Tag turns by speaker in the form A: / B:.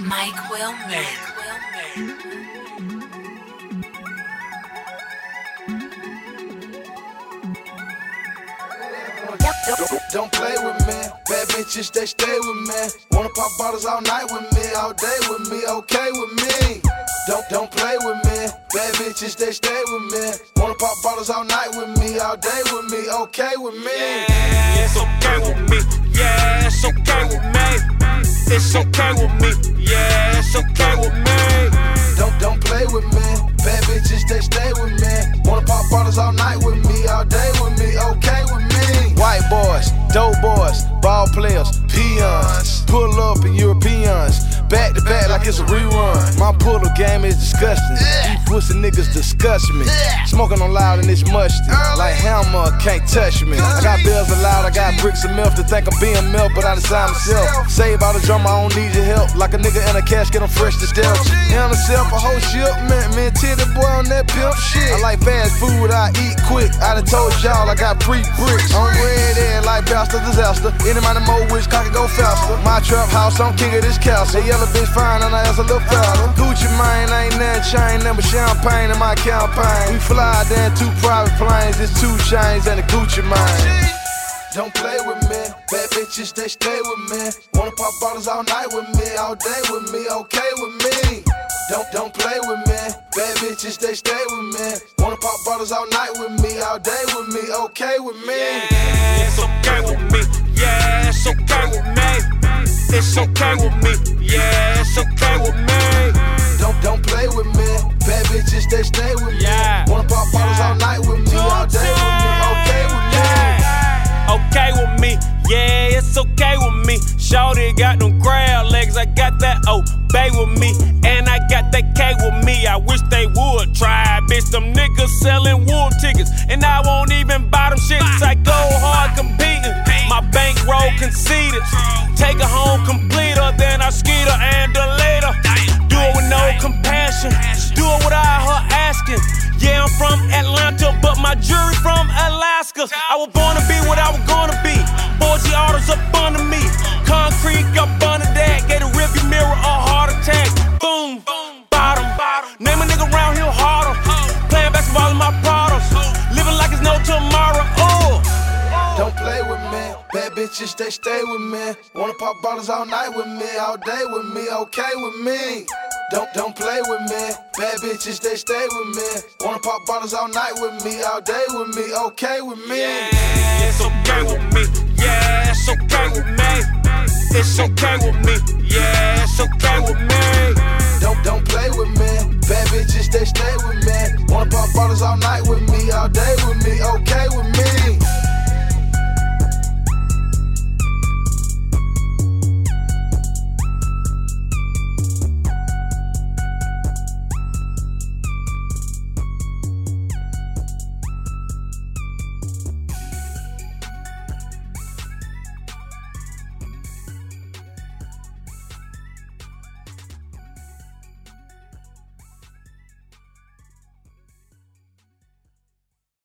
A: Mike.
B: Don't, don't play with me. Bad bitches, they stay with me. Wanna pop bottles all night with me, all day with me, okay with me. Don't don't play with me. Bad bitches, they stay with me. Wanna pop bottles all night with me, all day okay with me.
C: Yeah, it's okay with me. Yeah, it's okay with me. It's okay with me. Yeah, it's okay with me.
B: Don't don't play with me. Bad bitches, they stay with me. Wanna pop bottles all night with me, all day with me, okay with me. White boys, dope boys, ball players, peons. It's a rerun. My pull-up game is disgusting. These pussy niggas disgust me. Smoking on loud and it's musty. Like Hammer can't touch me. I got bells allowed, I got bricks and milk to think I'm being milk, but I decide myself. Save all the drama, I don't need your help. Like a nigga in a cash, I'm fresh to death. And myself a whole shipment, man. Tity Boi on that pimp shit. I like fast food, I eat quick. I done told y'all I got pre bricks. I'm red air like Bastard Disaster. Any amount of more wish, I can go faster. My trap house, I'm king of this castle. That yellow bitch fine and I ass a little fatter. Gucci Mane ain't nothing chain, number champagne in my campaign. We fly down two private planes, it's 2 Chainz and a Gucci Mane. Don't play with me, bad bitches they stay with me. Wanna pop bottles all night with me, all day with me, okay with me. Don't don't play with me, bad bitches they stay with me. Wanna pop bottles all night with me, all day with me, okay with me.
C: Yeah, it's okay with me. Yeah, it's okay with me. It's okay with me. Yeah, it's okay with me.
B: Don't don't play with me, bad bitches they stay with me.
C: Yeah.
B: Wanna pop bottles all night with me, all day with me, okay with me.
C: Yeah, okay with me. Yeah, it's okay with me. Shorty got them crab legs, I got that obey with me. And I got that K with me. I wish they would try, bitch. Them niggas selling wool tickets, jury from Alaska. I was born to be what I was gonna be. Boise autos up under me. Concrete up under that. Gave the rearview mirror a heart attack. Boom, bottom. Bottom. Name a nigga around here harder. Playing basketball in my products. Living like it's no tomorrow. Oh.
B: Don't play with me. Bad bitches, they stay with me. Wanna pop bottles all night with me, all day with me, okay with me. Don't don't play with me. Bad bitches, they stay with me. Wanna pop bottles all night with me, all day with me, okay with me.
C: Yeah, it's okay with me. Yeah, it's okay with me. It's okay with me.